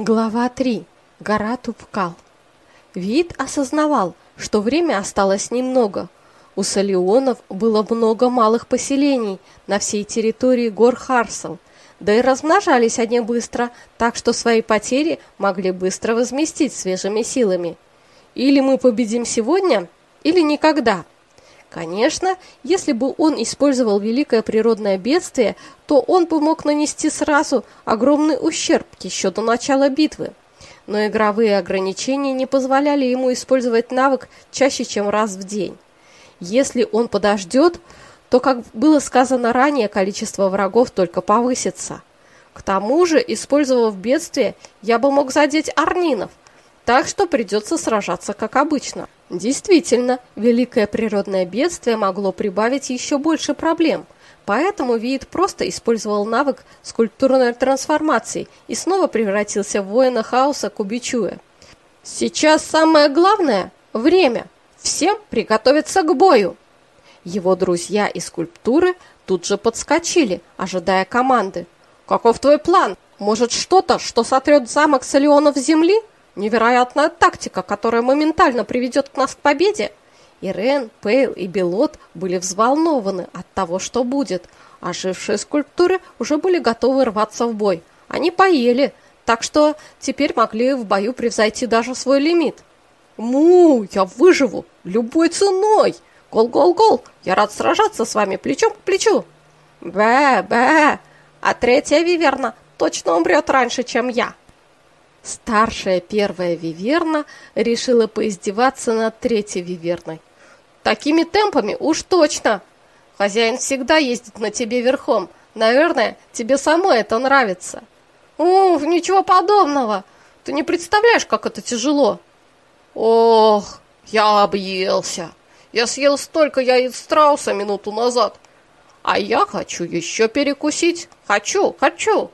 Глава 3. Гора Тупкал. Вид осознавал, что время осталось немного. У Салионов было много малых поселений на всей территории гор Харсел, да и размножались они быстро, так что свои потери могли быстро возместить свежими силами. Или мы победим сегодня, или никогда. Конечно, если бы он использовал великое природное бедствие, то он бы мог нанести сразу огромный ущерб еще до начала битвы. Но игровые ограничения не позволяли ему использовать навык чаще, чем раз в день. Если он подождет, то, как было сказано ранее, количество врагов только повысится. К тому же, использовав бедствие, я бы мог задеть арнинов, так что придется сражаться как обычно. Действительно, великое природное бедствие могло прибавить еще больше проблем, поэтому Виит просто использовал навык скульптурной трансформации и снова превратился в воина хаоса Кубичуя. Сейчас самое главное – время. Всем приготовиться к бою. Его друзья из скульптуры тут же подскочили, ожидая команды. «Каков твой план? Может, что-то, что сотрет замок Салионов с земли?» Невероятная тактика, которая моментально приведет нас к победе. Ирен, Пейл и Белот были взволнованы от того, что будет. Ожившие скульптуры уже были готовы рваться в бой. Они поели, так что теперь могли в бою превзойти даже свой лимит. «Му, я выживу! Любой ценой! Гол-гол-гол! Я рад сражаться с вами плечом к плечу!» «Бэ-бэ! А третья виверна точно умрет раньше, чем я!» Старшая первая виверна решила поиздеваться над третьей виверной. «Такими темпами уж точно! Хозяин всегда ездит на тебе верхом. Наверное, тебе самой это нравится». «Ух, ничего подобного! Ты не представляешь, как это тяжело!» «Ох, я объелся! Я съел столько яиц страуса минуту назад, а я хочу еще перекусить! Хочу, хочу!»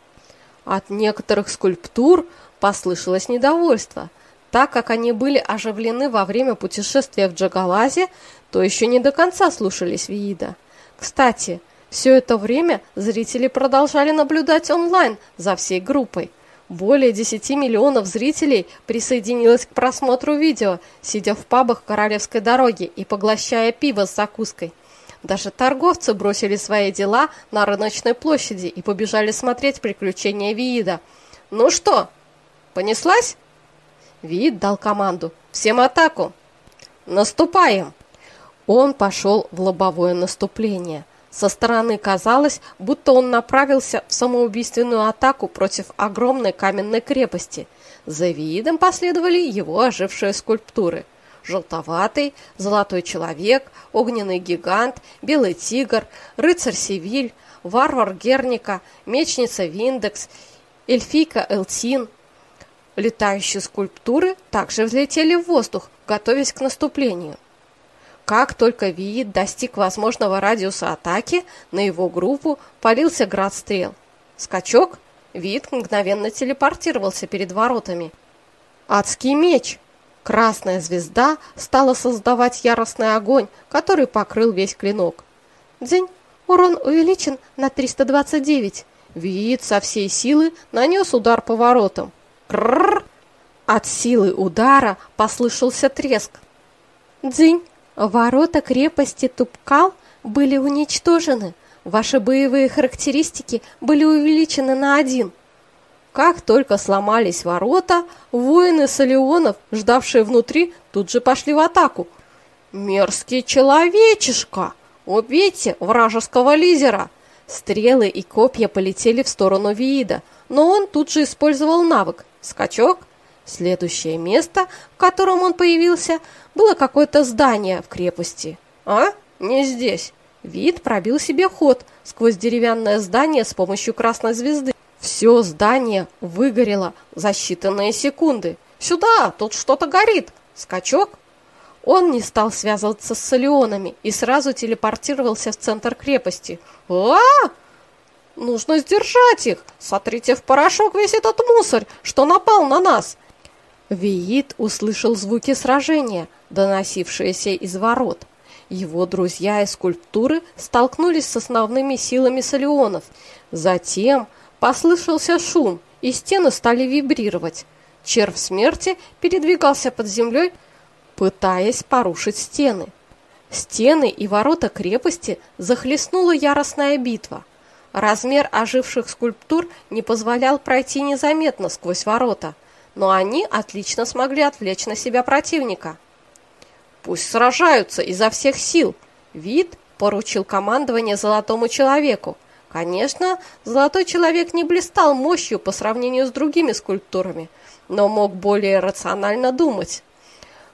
От некоторых скульптур послышалось недовольство. Так как они были оживлены во время путешествия в Джагалазе, то еще не до конца слушались Виида. Кстати, все это время зрители продолжали наблюдать онлайн за всей группой. Более 10 миллионов зрителей присоединилось к просмотру видео, сидя в пабах Королевской дороги и поглощая пиво с закуской. Даже торговцы бросили свои дела на рыночной площади и побежали смотреть приключения Виида. «Ну что, Понеслась? Вид дал команду. Всем атаку! Наступаем! Он пошел в лобовое наступление. Со стороны казалось, будто он направился в самоубийственную атаку против огромной каменной крепости. За видом последовали его ожившие скульптуры. Желтоватый, золотой человек, огненный гигант, белый тигр, рыцарь Севиль, варвар Герника, мечница Виндекс, эльфийка Элтин, Летающие скульптуры также взлетели в воздух, готовясь к наступлению. Как только Виит достиг возможного радиуса атаки, на его группу полился град стрел. Скачок, Виит мгновенно телепортировался перед воротами. Адский меч! Красная звезда стала создавать яростный огонь, который покрыл весь клинок. День, урон увеличен на 329. Виит со всей силы нанес удар по воротам. Крррр! От силы удара послышался треск. Дзынь! Ворота крепости Тупкал были уничтожены. Ваши боевые характеристики были увеличены на один. Как только сломались ворота, воины Салионов, ждавшие внутри, тут же пошли в атаку. «Мерзкий человечишка! Убейте вражеского лизера!» Стрелы и копья полетели в сторону Виида, но он тут же использовал навык Скачок. Следующее место, в котором он появился, было какое-то здание в крепости. А? Не здесь. Вид пробил себе ход сквозь деревянное здание с помощью красной звезды. Все здание выгорело за считанные секунды. «Сюда! Тут что-то горит!» Скачок. Он не стал связываться с Салионами и сразу телепортировался в центр крепости. а, -а, -а Нужно сдержать их. Сотрите в порошок весь этот мусор, что напал на нас. Виит услышал звуки сражения, доносившиеся из ворот. Его друзья из скульптуры столкнулись с основными силами салионов. Затем послышался шум, и стены стали вибрировать. Червь смерти передвигался под землей, пытаясь порушить стены. Стены и ворота крепости захлестнула яростная битва. Размер оживших скульптур не позволял пройти незаметно сквозь ворота, но они отлично смогли отвлечь на себя противника. «Пусть сражаются изо всех сил!» Вид поручил командование Золотому Человеку. Конечно, Золотой Человек не блистал мощью по сравнению с другими скульптурами, но мог более рационально думать.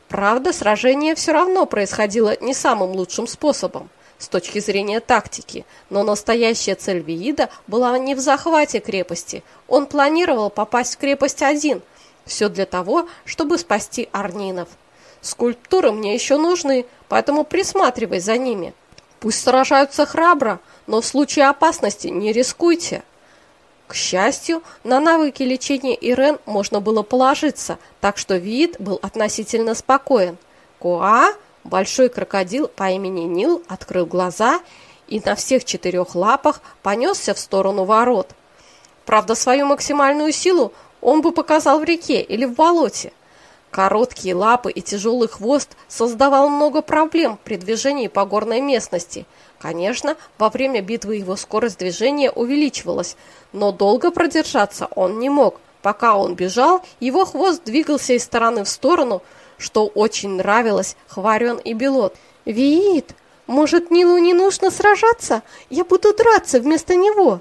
Правда, сражение все равно происходило не самым лучшим способом с точки зрения тактики, но настоящая цель Виида была не в захвате крепости. Он планировал попасть в крепость один, все для того, чтобы спасти арнинов. Скульптуры мне еще нужны, поэтому присматривай за ними. Пусть сражаются храбро, но в случае опасности не рискуйте. К счастью, на навыки лечения Ирен можно было положиться, так что вид был относительно спокоен. Куа, большой крокодил по имени Нил, открыл глаза и на всех четырех лапах понесся в сторону ворот. Правда, свою максимальную силу он бы показал в реке или в болоте. Короткие лапы и тяжелый хвост создавал много проблем при движении по горной местности – Конечно, во время битвы его скорость движения увеличивалась, но долго продержаться он не мог. Пока он бежал, его хвост двигался из стороны в сторону, что очень нравилось Хварен и Белот. «Виит, может, Нилу не нужно сражаться? Я буду драться вместо него.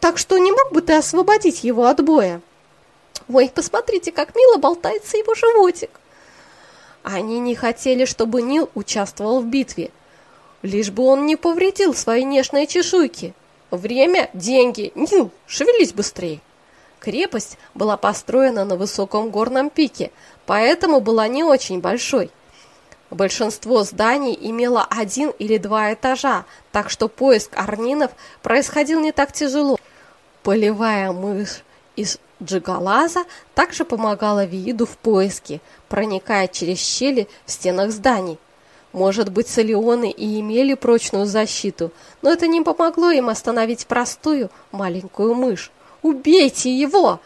Так что не мог бы ты освободить его от боя?» «Ой, посмотрите, как мило болтается его животик!» Они не хотели, чтобы Нил участвовал в битве, Лишь бы он не повредил свои нежные чешуйки. Время – деньги. Нил, шевелись быстрее. Крепость была построена на высоком горном пике, поэтому была не очень большой. Большинство зданий имело один или два этажа, так что поиск арнинов происходил не так тяжело. Полевая мышь из джигалаза также помогала Вииду в поиске, проникая через щели в стенах зданий. Может быть, солионы и имели прочную защиту, но это не помогло им остановить простую маленькую мышь. «Убейте его!»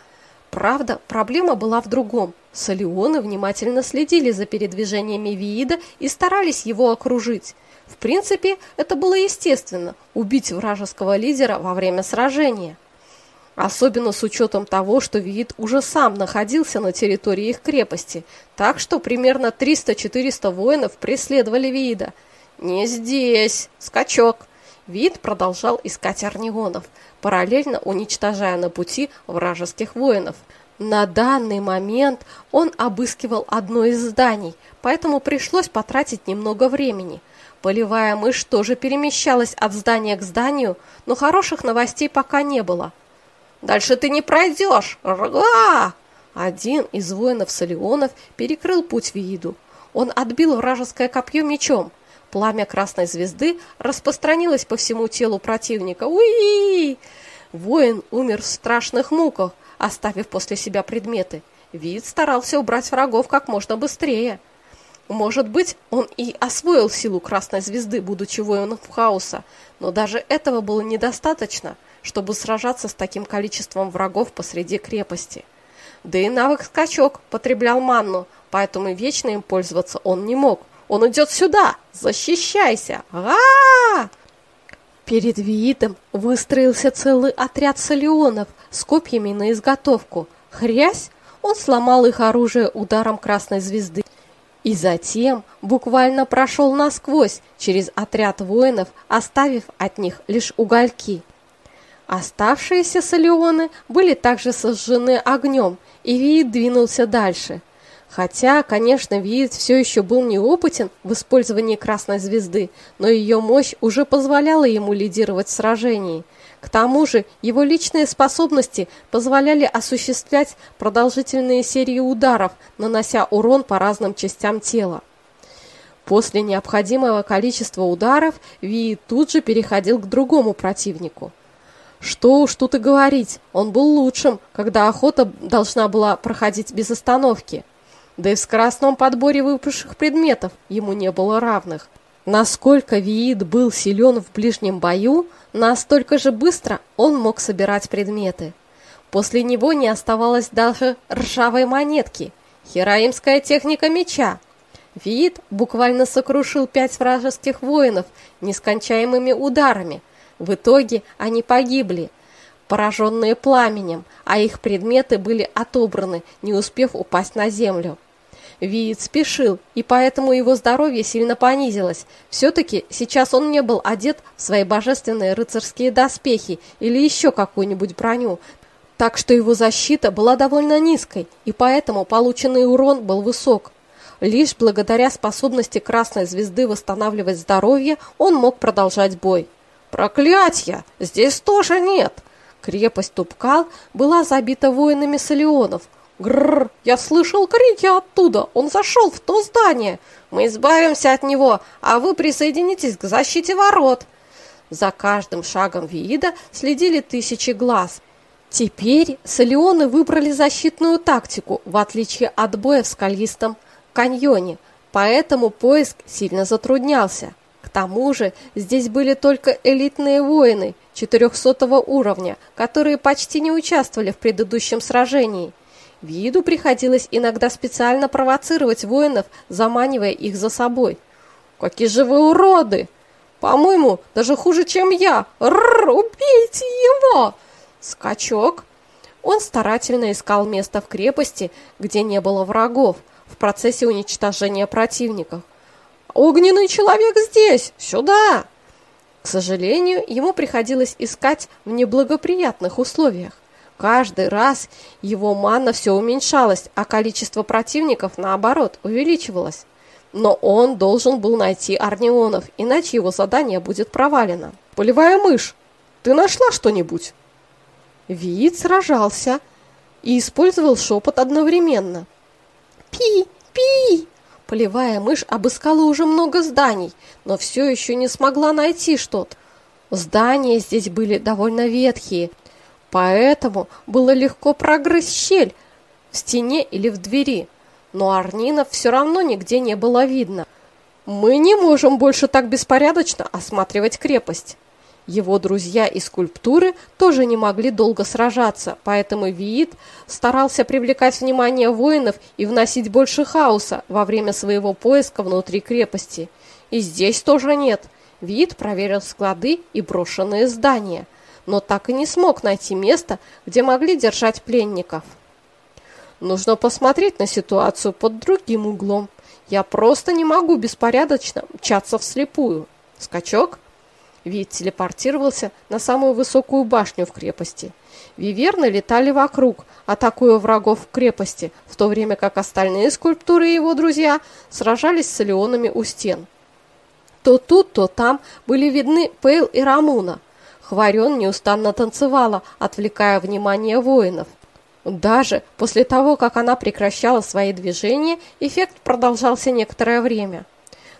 Правда, проблема была в другом. Солионы внимательно следили за передвижениями Виида и старались его окружить. В принципе, это было естественно – убить вражеского лидера во время сражения. Особенно с учетом того, что Виит уже сам находился на территории их крепости, так что примерно 300-400 воинов преследовали Виида. «Не здесь! Скачок!» Виит продолжал искать орнигонов, параллельно уничтожая на пути вражеских воинов. На данный момент он обыскивал одно из зданий, поэтому пришлось потратить немного времени. Полевая мышь тоже перемещалась от здания к зданию, но хороших новостей пока не было – Дальше ты не пройдешь! Рга!» Один из воинов Солионов перекрыл путь Вииду. Он отбил вражеское копье мечом. Пламя красной звезды распространилось по всему телу противника. Уи! Воин умер в страшных муках, оставив после себя предметы. Вид старался убрать врагов как можно быстрее. Может быть, он и освоил силу красной звезды, будучи воином хаоса, но даже этого было недостаточно – чтобы сражаться с таким количеством врагов посреди крепости. Да и навык скачок потреблял манну, поэтому вечно им пользоваться он не мог. Он идет сюда! Защищайся! а, -а, Перед Виитом выстроился целый отряд салионов с копьями на изготовку. Хрясь! Он сломал их оружие ударом красной звезды. И затем буквально прошел насквозь через отряд воинов, оставив от них лишь угольки. Оставшиеся солеоны были также сожжены огнем, и Виит двинулся дальше. Хотя, конечно, Виит все еще был неопытен в использовании Красной Звезды, но ее мощь уже позволяла ему лидировать в сражении. К тому же его личные способности позволяли осуществлять продолжительные серии ударов, нанося урон по разным частям тела. После необходимого количества ударов Виит тут же переходил к другому противнику – что уж тут и говорить, он был лучшим, когда охота должна была проходить без остановки. Да и в скоростном подборе выпавших предметов ему не было равных. Насколько Виит был силен в ближнем бою, настолько же быстро он мог собирать предметы. После него не оставалось даже ржавой монетки. Хераимская техника меча. Вид буквально сокрушил пять вражеских воинов нескончаемыми ударами. В итоге они погибли, пораженные пламенем, а их предметы были отобраны, не успев упасть на землю. Виит спешил, и поэтому его здоровье сильно понизилось. Все-таки сейчас он не был одет в свои божественные рыцарские доспехи или еще какую-нибудь броню, так что его защита была довольно низкой, и поэтому полученный урон был высок. Лишь благодаря способности Красной Звезды восстанавливать здоровье он мог продолжать бой. «Проклятье! Здесь тоже нет!» Крепость Тупкал была забита воинами Салионов. Гррр, я слышал крики оттуда, он зашел в то здание. Мы избавимся от него, а вы присоединитесь к защите ворот. За каждым шагом Виида следили тысячи глаз. Теперь Салионы выбрали защитную тактику, в отличие от боя в скалистом каньоне, поэтому поиск сильно затруднялся. К тому же здесь были только элитные воины 400 уровня, которые почти не участвовали в предыдущем сражении. Виду приходилось иногда специально провоцировать воинов, заманивая их за собой. «Какие же вы уроды! По-моему, даже хуже, чем я! Рррр, убейте его!» Скачок. Он старательно искал место в крепости, где не было врагов, в процессе уничтожения противников. «Огненный человек здесь! Сюда!» К сожалению, ему приходилось искать в неблагоприятных условиях. Каждый раз его мана все уменьшалась, а количество противников, наоборот, увеличивалось. Но он должен был найти Арнионов, иначе его задание будет провалено. «Полевая мышь, ты нашла что-нибудь?» Виит сражался и использовал шепот одновременно. «Пи! Пи!» Полевая мышь обыскала уже много зданий, но все еще не смогла найти что-то. Здания здесь были довольно ветхие, Поэтому было легко прогрызть щель в стене или в двери, но Арнинов все равно нигде не было видно. Мы не можем больше так беспорядочно осматривать крепость. Его друзья из скульптуры тоже не могли долго сражаться, поэтому Виит старался привлекать внимание воинов и вносить больше хаоса во время своего поиска внутри крепости. И здесь тоже нет. Виит проверил склады и брошенные здания – но так и не смог найти место, где могли держать пленников. Нужно посмотреть на ситуацию под другим углом. Я просто не могу беспорядочно мчаться вслепую. Скачок. Вид телепортировался на самую высокую башню в крепости. Виверны летали вокруг, атакуя врагов в крепости, в то время как остальные скульптуры и его друзья сражались с леонами у стен. То тут, то там были видны Пейл и Рамуна – Хварен неустанно танцевала, отвлекая внимание воинов. Даже после того, как она прекращала свои движения, эффект продолжался некоторое время.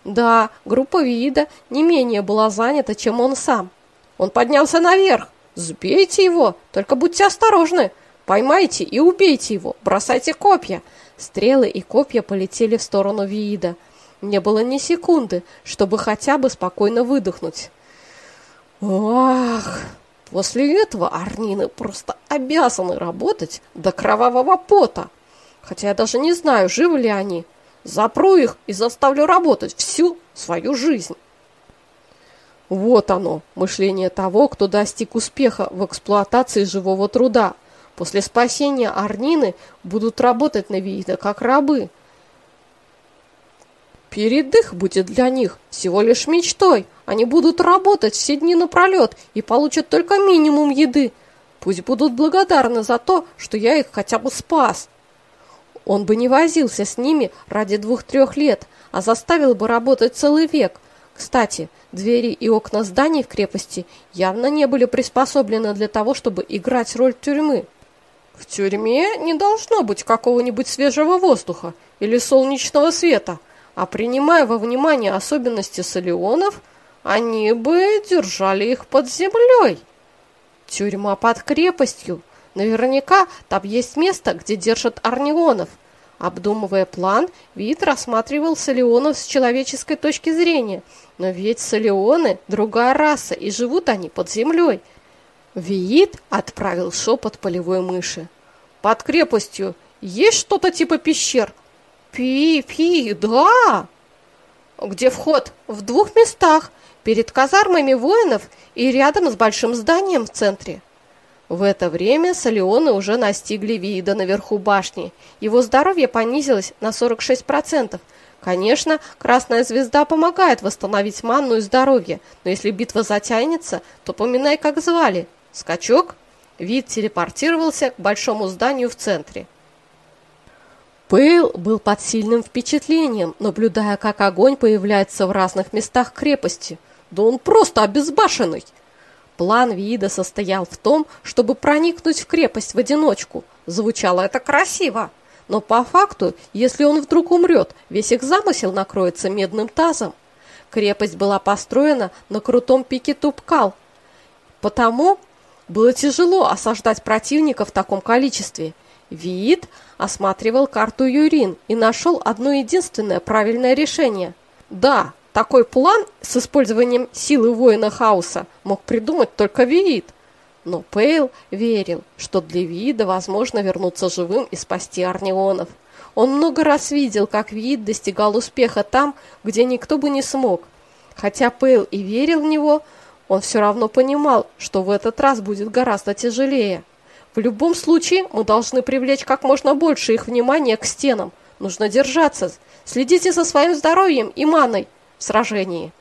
Да, группа Вида не менее была занята, чем он сам. Он поднялся наверх. Сбейте его, только будьте осторожны. Поймайте и убейте его, бросайте копья. Стрелы и копья полетели в сторону Виида. Не было ни секунды, чтобы хотя бы спокойно выдохнуть. Ах, после этого Арнины просто обязаны работать до кровавого пота. Хотя я даже не знаю, живы ли они. Запру их и заставлю работать всю свою жизнь. Вот оно, мышление того, кто достиг успеха в эксплуатации живого труда. После спасения Арнины будут работать на Виида как рабы. Передых будет для них всего лишь мечтой. Они будут работать все дни напролет и получат только минимум еды. Пусть будут благодарны за то, что я их хотя бы спас. Он бы не возился с ними ради двух-трех лет, а заставил бы работать целый век. Кстати, двери и окна зданий в крепости явно не были приспособлены для того, чтобы играть роль тюрьмы. В тюрьме не должно быть какого-нибудь свежего воздуха или солнечного света – а принимая во внимание особенности солионов, они бы держали их под землей. Тюрьма под крепостью. Наверняка там есть место, где держат арнионов. Обдумывая план, Вид рассматривал солионов с человеческой точки зрения. Но ведь солионы – другая раса, и живут они под землей. Виит отправил шепот полевой мыши. Под крепостью есть что-то типа пещер? Пи-пи, да. Где вход? В двух местах. Перед казармами воинов и рядом с большим зданием в центре. В это время Салионы уже настигли Виида наверху башни. Его здоровье понизилось на 46%. Конечно, Красная Звезда помогает восстановить манну и здоровье, но если битва затянется, то поминай, как звали. Скачок? Вид телепортировался к большому зданию в центре. Пейл был под сильным впечатлением, наблюдая, как огонь появляется в разных местах крепости. Да он просто обезбашенный! План Вида состоял в том, чтобы проникнуть в крепость в одиночку. Звучало это красиво. Но по факту, если он вдруг умрет, весь их замысел накроется медным тазом. Крепость была построена на крутом пике Тупкал. Потому было тяжело осаждать противника в таком количестве. Виит осматривал карту Юрин и нашел одно единственное правильное решение. Да, такой план с использованием силы воина хаоса мог придумать только Виит. Но Пейл верил, что для Виида возможно вернуться живым и спасти Арнионов. Он много раз видел, как Виид достигал успеха там, где никто бы не смог. Хотя Пейл и верил в него, он все равно понимал, что в этот раз будет гораздо тяжелее. В любом случае, мы должны привлечь как можно больше их внимания к стенам. Нужно держаться. Следите за своим здоровьем и маной сражении.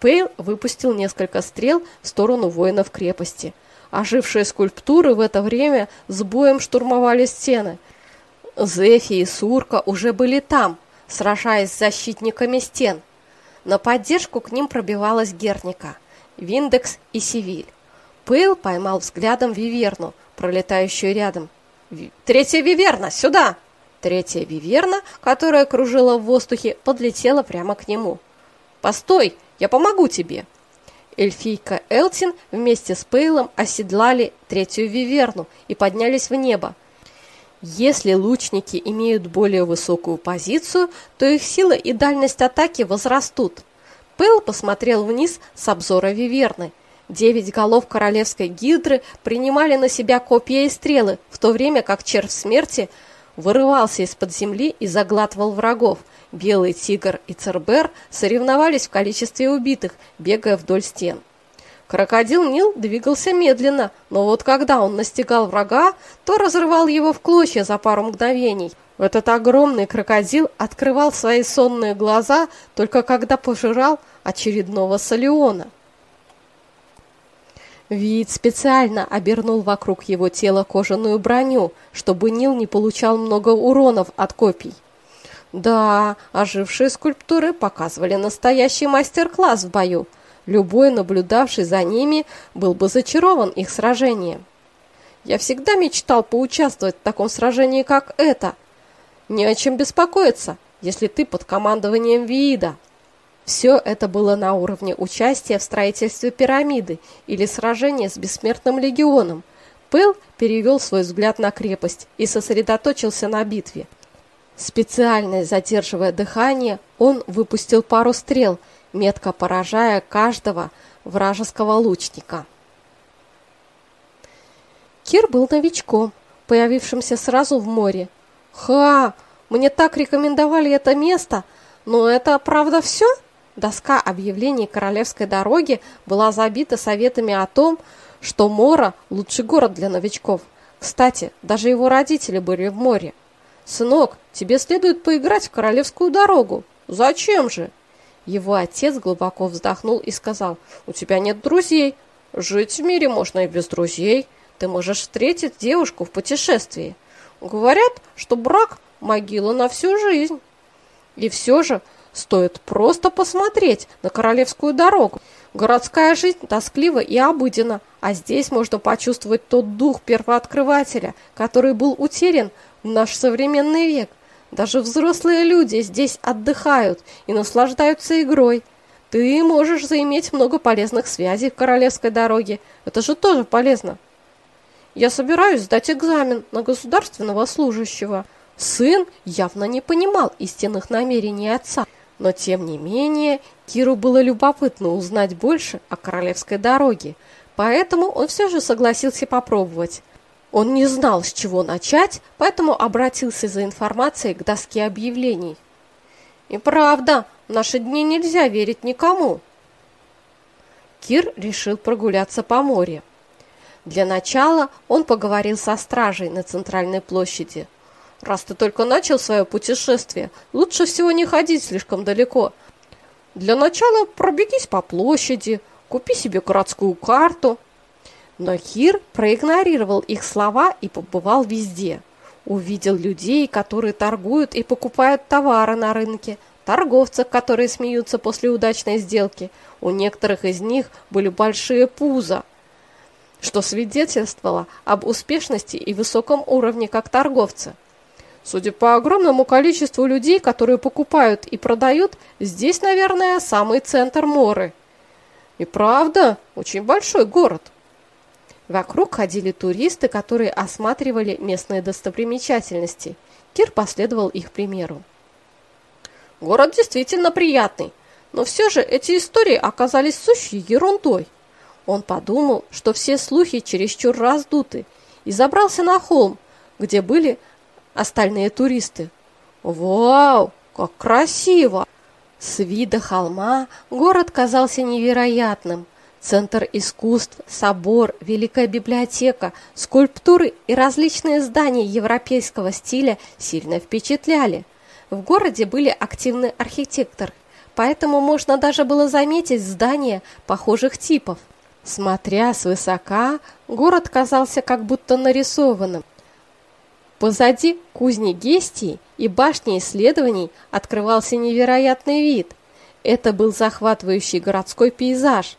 Пейл выпустил несколько стрел в сторону воинов крепости. Ожившие скульптуры в это время с боем штурмовали стены. Зефи и Сурка уже были там, сражаясь с защитниками стен. На поддержку к ним пробивалась Герника, Виндекс и Сивиль. Пейл поймал взглядом Виверну, пролетающую рядом. «Третья Виверна, сюда!» Третья Виверна, которая кружила в воздухе, подлетела прямо к нему. «Постой, я помогу тебе!» Эльфийка Элтин вместе с Пейлом оседлали третью Виверну и поднялись в небо. Если лучники имеют более высокую позицию, то их сила и дальность атаки возрастут. Пейл посмотрел вниз с обзора Виверны – Девять голов королевской гидры принимали на себя копья и стрелы, в то время как червь смерти вырывался из-под земли и заглатывал врагов. Белый тигр и цербер соревновались в количестве убитых, бегая вдоль стен. Крокодил Нил двигался медленно, но вот когда он настигал врага, то разрывал его в клочья за пару мгновений. Этот огромный крокодил открывал свои сонные глаза только когда пожирал очередного салиона. Вид специально обернул вокруг его тела кожаную броню, чтобы Нил не получал много уронов от копий. Да, ожившие скульптуры показывали настоящий мастер-класс в бою. Любой, наблюдавший за ними, был бы зачарован их сражением. Я всегда мечтал поучаствовать в таком сражении, как это. Не о чем беспокоиться, если ты под командованием Виида. Все это было на уровне участия в строительстве пирамиды или сражения с бессмертным легионом. Пэл перевел свой взгляд на крепость и сосредоточился на битве. Специально задерживая дыхание, он выпустил пару стрел, метко поражая каждого вражеского лучника. Кир был новичком, появившимся сразу в море. «Ха! Мне так рекомендовали это место, но это правда все?» Доска объявлений Королевской дороги была забита советами о том, что Мора – лучший город для новичков. Кстати, даже его родители были в море. «Сынок, тебе следует поиграть в Королевскую дорогу». «Зачем же?» Его отец глубоко вздохнул и сказал, «У тебя нет друзей. Жить в мире можно и без друзей. Ты можешь встретить девушку в путешествии. Говорят, что брак – могила на всю жизнь». И все же Стоит просто посмотреть на Королевскую дорогу. Городская жизнь тосклива и обыденна, а здесь можно почувствовать тот дух первооткрывателя, который был утерян в наш современный век. Даже взрослые люди здесь отдыхают и наслаждаются игрой. Ты можешь заиметь много полезных связей в Королевской дороге. Это же тоже полезно. Я собираюсь сдать экзамен на государственного служащего. Сын явно не понимал истинных намерений отца. Но, тем не менее, Киру было любопытно узнать больше о королевской дороге. Поэтому он все же согласился попробовать. Он не знал, с чего начать, поэтому обратился за информацией к доске объявлений. И правда, в наши дни нельзя верить никому. Кир решил прогуляться по морю. Для начала он поговорил со стражей на центральной площади. «Раз ты только начал свое путешествие, лучше всего не ходить слишком далеко. Для начала пробегись по площади, купи себе городскую карту». Но Кир проигнорировал их слова и побывал везде. Увидел людей, которые торгуют и покупают товары на рынке, торговцев, которые смеются после удачной сделки. У некоторых из них были большие пузо, что свидетельствовало об успешности и высоком уровне как торговца. Судя по огромному количеству людей, которые покупают и продают, здесь, наверное, самый центр Моры. И правда, очень большой город. Вокруг ходили туристы, которые осматривали местные достопримечательности. Кир последовал их примеру. Город действительно приятный, но все же эти истории оказались сущей ерундой. Он подумал, что все слухи чересчур раздуты, и забрался на холм, где были остальные туристы. Вау, как красиво! С вида холма город казался невероятным. Центр искусств, собор, Великая библиотека, скульптуры и различные здания европейского стиля сильно впечатляли. В городе были активны архитекторы, поэтому можно даже было заметить здания похожих типов. Смотря свысока, город казался как будто нарисованным. Позади кузни Гестии и башни исследований открывался невероятный вид. Это был захватывающий городской пейзаж.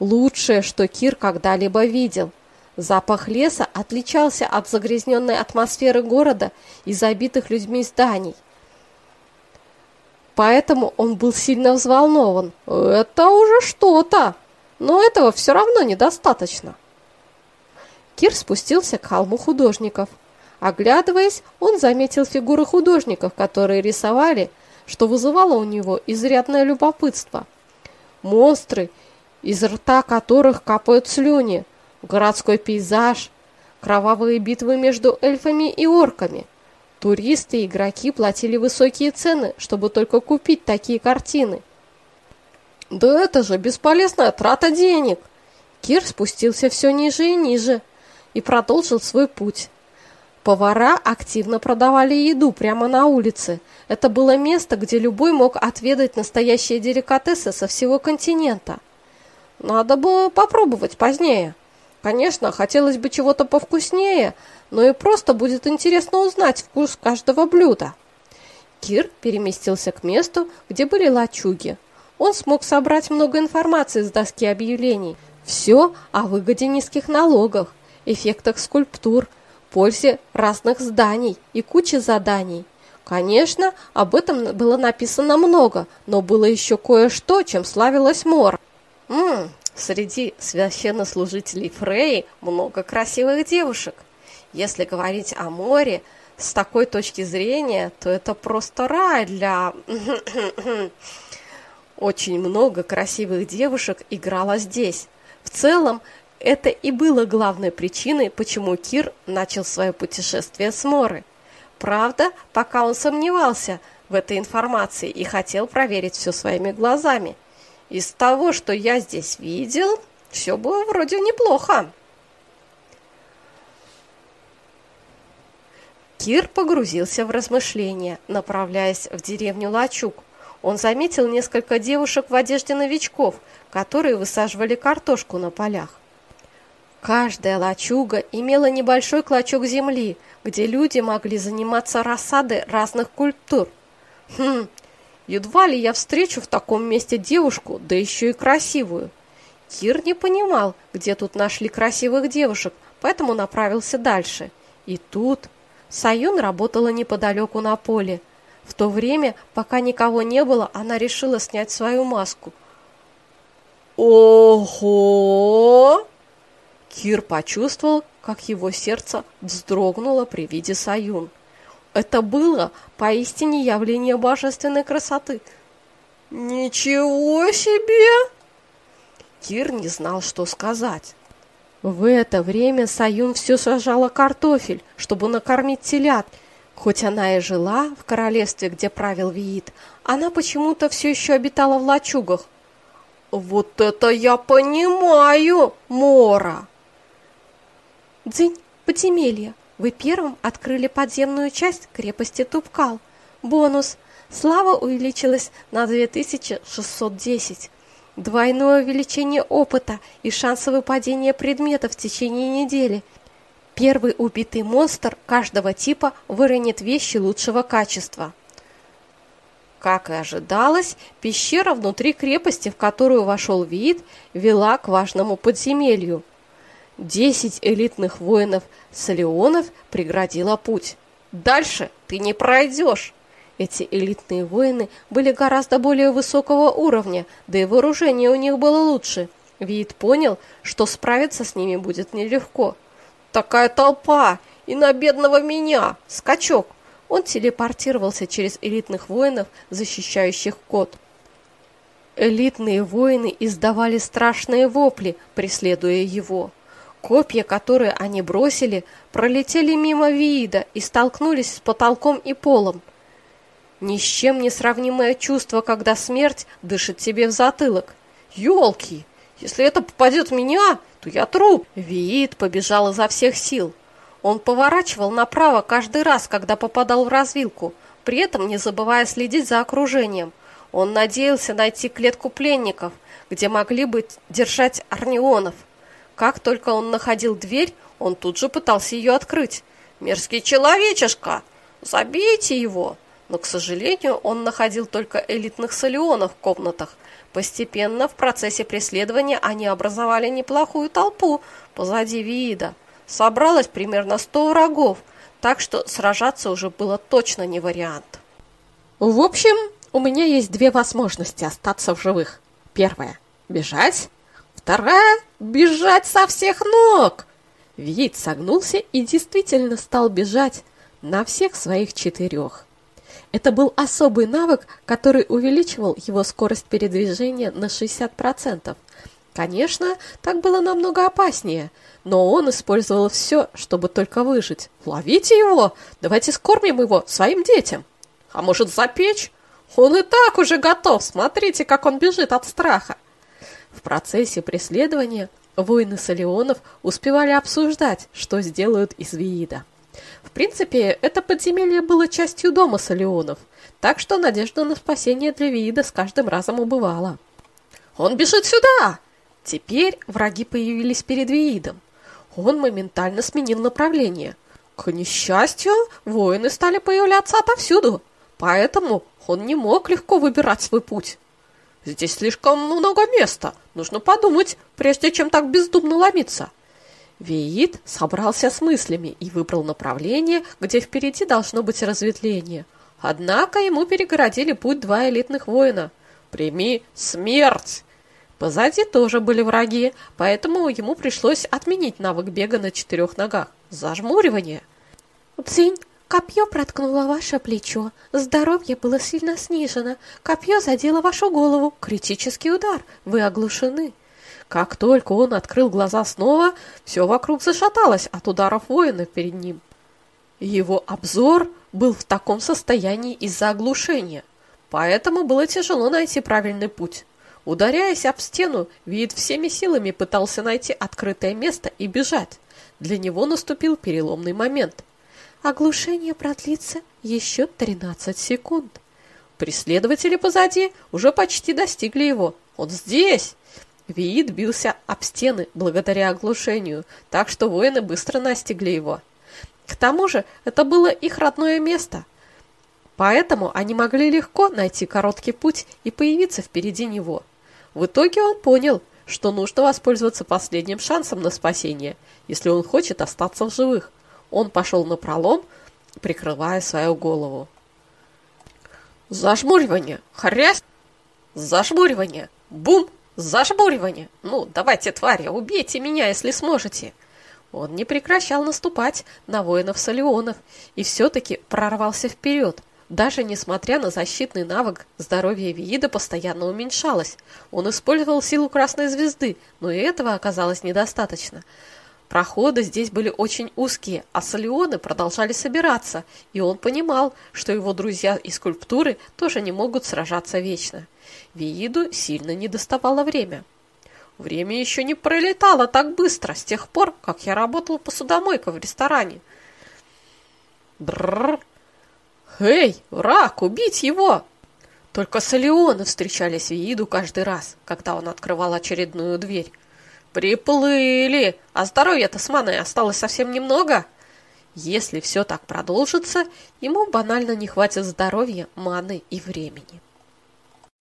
Лучшее, что Кир когда-либо видел. Запах леса отличался от загрязненной атмосферы города и забитых людьми зданий. Поэтому он был сильно взволнован. «Это уже что-то!» но этого все равно недостаточно. Кир спустился к холму художников. Оглядываясь, он заметил фигуры художников, которые рисовали, что вызывало у него изрядное любопытство. Монстры, из рта которых капают слюни, городской пейзаж, кровавые битвы между эльфами и орками. Туристы и игроки платили высокие цены, чтобы только купить такие картины – да это же бесполезная трата денег. Кир спустился все ниже и ниже и продолжил свой путь. Повара активно продавали еду прямо на улице. Это было место, где любой мог отведать настоящие деликатесы со всего континента. Надо бы попробовать позднее. Конечно, хотелось бы чего-то повкуснее, но и просто будет интересно узнать вкус каждого блюда. Кир переместился к месту, где были лачуги он смог собрать много информации с доски объявлений. Все о выгоде низких налогов, эффектах скульптур, пользе разных зданий и куче заданий. Конечно, об этом было написано много, но было еще кое-что, чем славилась Мор. М среди священнослужителей Фрей много красивых девушек. Если говорить о море, с такой точки зрения, то это просто рай для Очень много красивых девушек играло здесь. В целом, это и было главной причиной, почему Кир начал свое путешествие с Моры. Правда, пока он сомневался в этой информации и хотел проверить все своими глазами. Из того, что я здесь видел, все было вроде неплохо. Кир погрузился в размышления, направляясь в деревню Лачук он заметил несколько девушек в одежде новичков, которые высаживали картошку на полях. Каждая лачуга имела небольшой клочок земли, где люди могли заниматься рассадой разных культур. Хм, едва ли я встречу в таком месте девушку, да еще и красивую. Кир не понимал, где тут нашли красивых девушек, поэтому направился дальше. И тут Саюн работала неподалеку на поле – в то время, пока никого не было, она решила снять свою маску. Ого! Кир почувствовал, как его сердце вздрогнуло при виде Саюн. Это было поистине явление божественной красоты. Ничего себе! Кир не знал, что сказать. В это время Саюн все сажала картофель, чтобы накормить телят. Хоть она и жила в королевстве, где правил Виит, она почему-то все еще обитала в лачугах. «Вот это я понимаю, Мора!» «Дзынь, подземелье. Вы первым открыли подземную часть крепости Тупкал. Бонус. Слава увеличилась на 2610. Двойное увеличение опыта и шансы выпадения предметов в течение недели. Первый убитый монстр каждого типа выронит вещи лучшего качества. Как и ожидалось, пещера внутри крепости, в которую вошел вид, вела к важному подземелью. Десять элитных воинов Салионов преградила путь. «Дальше ты не пройдешь!» Эти элитные воины были гораздо более высокого уровня, да и вооружение у них было лучше. Вид понял, что справиться с ними будет нелегко. «Такая толпа! И на бедного меня! Скачок!» Он телепортировался через элитных воинов, защищающих кот. Элитные воины издавали страшные вопли, преследуя его. Копья, которые они бросили, пролетели мимо вида и столкнулись с потолком и полом. Ни с чем не сравнимое чувство, когда смерть дышит тебе в затылок. Ёлки! Если это попадет в меня, то я труп. Виит побежал изо всех сил. Он поворачивал направо каждый раз, когда попадал в развилку, при этом не забывая следить за окружением. Он надеялся найти клетку пленников, где могли бы держать орнионов. Как только он находил дверь, он тут же пытался ее открыть. «Мерзкий человечишка! Забейте его!» но, к сожалению, он находил только элитных салионов в комнатах. Постепенно в процессе преследования они образовали неплохую толпу позади вида. Собралось примерно 100 врагов, так что сражаться уже было точно не вариант. В общем, у меня есть две возможности остаться в живых. Первая – бежать. Вторая – бежать со всех ног. Вид согнулся и действительно стал бежать на всех своих четырех. Это был особый навык, который увеличивал его скорость передвижения на 60%. Конечно, так было намного опаснее, но он использовал все, чтобы только выжить. Ловите его! Давайте скормим его своим детям! А может запечь? Он и так уже готов! Смотрите, как он бежит от страха! В процессе преследования воины Салионов успевали обсуждать, что сделают из Виида. В принципе, это подземелье было частью дома Салионов, так что надежда на спасение для Виида с каждым разом убывала. «Он бежит сюда!» Теперь враги появились перед Виидом. Он моментально сменил направление. К несчастью, воины стали появляться отовсюду, поэтому он не мог легко выбирать свой путь. Здесь слишком много места, нужно подумать, прежде чем так бездумно ломиться. Веид собрался с мыслями и выбрал направление, где впереди должно быть разветвление. Однако ему перегородили путь два элитных воина. «Прими смерть!» Позади тоже были враги, поэтому ему пришлось отменить навык бега на четырех ногах. Зажмуривание. «Цинь, копье проткнуло ваше плечо, здоровье было сильно снижено, копье задело вашу голову, критический удар, вы оглушены». Как только он открыл глаза снова, все вокруг зашаталось от ударов воина перед ним. Его обзор был в таком состоянии из-за оглушения, поэтому было тяжело найти правильный путь. Ударяясь об стену, Вид всеми силами пытался найти открытое место и бежать. Для него наступил переломный момент. Оглушение продлится еще 13 секунд. Преследователи позади уже почти достигли его. Он здесь! Виит бился об стены благодаря оглушению, так что воины быстро настигли его. К тому же это было их родное место, поэтому они могли легко найти короткий путь и появиться впереди него. В итоге он понял, что нужно воспользоваться последним шансом на спасение, если он хочет остаться в живых. Он пошел на пролом, прикрывая свою голову. Зажмуривание! Хрясь! Зажмуривание! Бум! Зажмуривание! Ну, давайте, твари, убейте меня, если сможете!» Он не прекращал наступать на воинов Салионов и все-таки прорвался вперед. Даже несмотря на защитный навык, здоровье Виида постоянно уменьшалось. Он использовал силу Красной Звезды, но и этого оказалось недостаточно. Проходы здесь были очень узкие, а солионы продолжали собираться, и он понимал, что его друзья из скульптуры тоже не могут сражаться вечно. Вииду сильно недоставало время. Время еще не пролетало так быстро с тех пор, как я работал посудомойкой в ресторане. Бррр! Эй, враг, убить его! Только Солеоны встречались Вииду каждый раз, когда он открывал очередную дверь. Приплыли! А здоровья-то с маной осталось совсем немного. Если все так продолжится, ему банально не хватит здоровья, маны и времени.